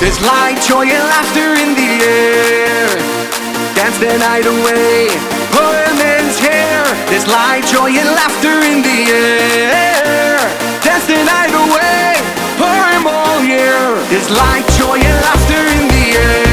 There's light, joy, and laughter in the air. Dance the night away. Pull a man's hair. There's light, joy, and laughter in the air. Dance the night away. Him all year. There's light, joy, and laughter in the air.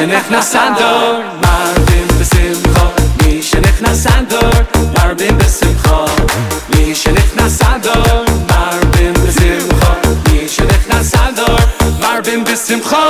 שנכנס הדור מרבים בשמחו מי שנכנס הדור מרבים בשמחו מי שנכנס הדור מרבים בשמחו מי שנכנס הדור מרבים בשמחו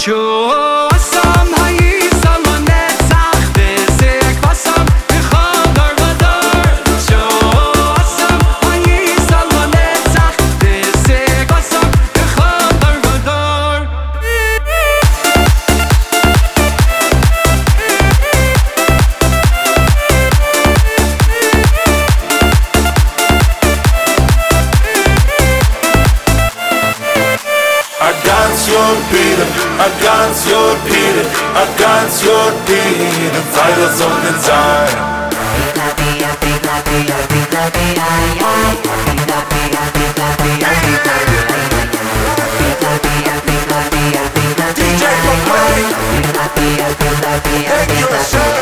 주 sein. DJ McClay, thank you, sir.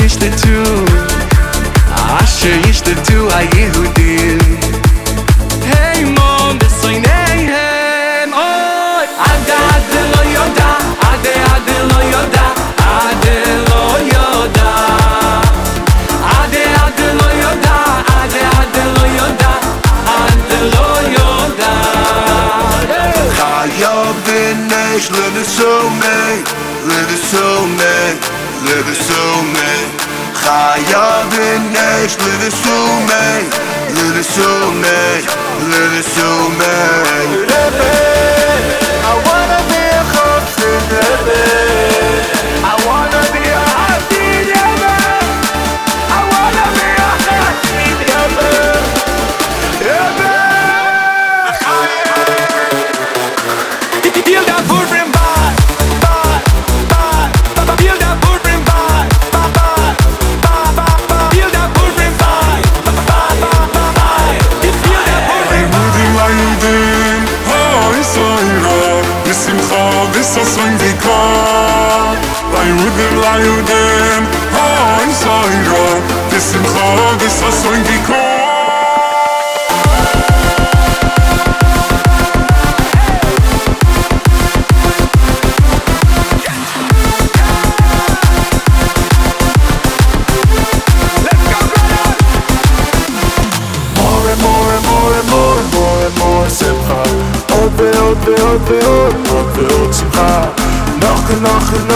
יש דה טו איי שו יש דה טו איי וי דה היי מם דס אי ני היי אהב גאט דה לוי יור דא איי דה דה לוי יור דא איי דה דה לוי יור דא איי דה דה לוי יור דא איי דה דה לוי Let it show me, ליהודים אוי סוירו בשמחו ובששון גיכור עוד ועוד ועוד ועוד ועוד שמחה נוכל נוכל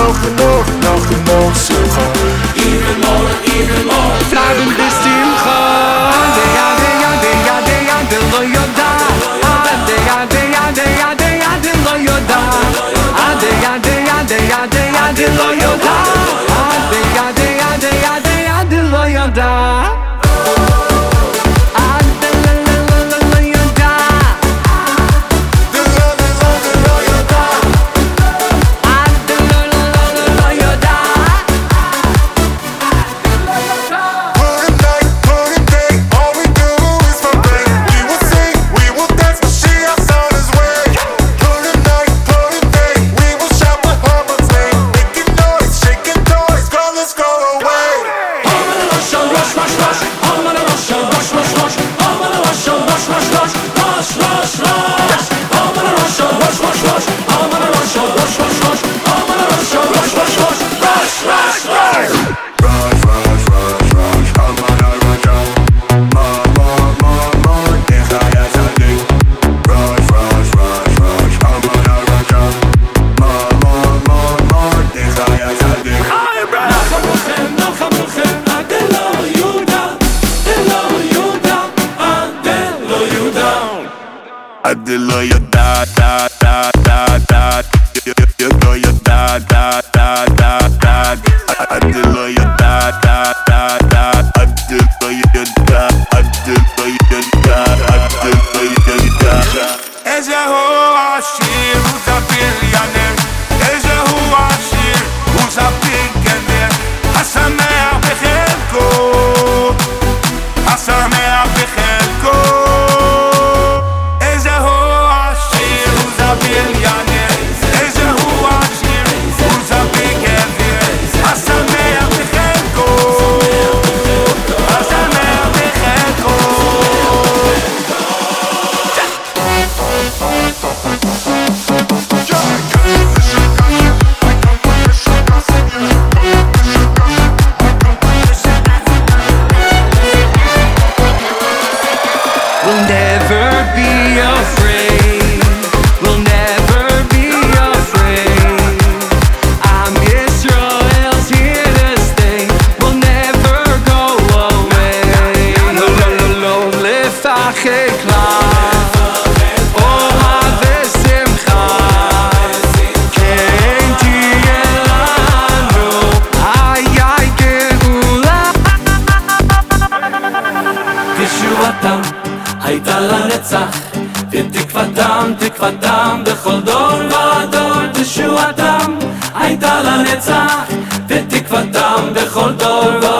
תקוותם, תקוותם, בכל דור ודור תשועתם, הייתה לנצח, ותקוותם בכל דור ודור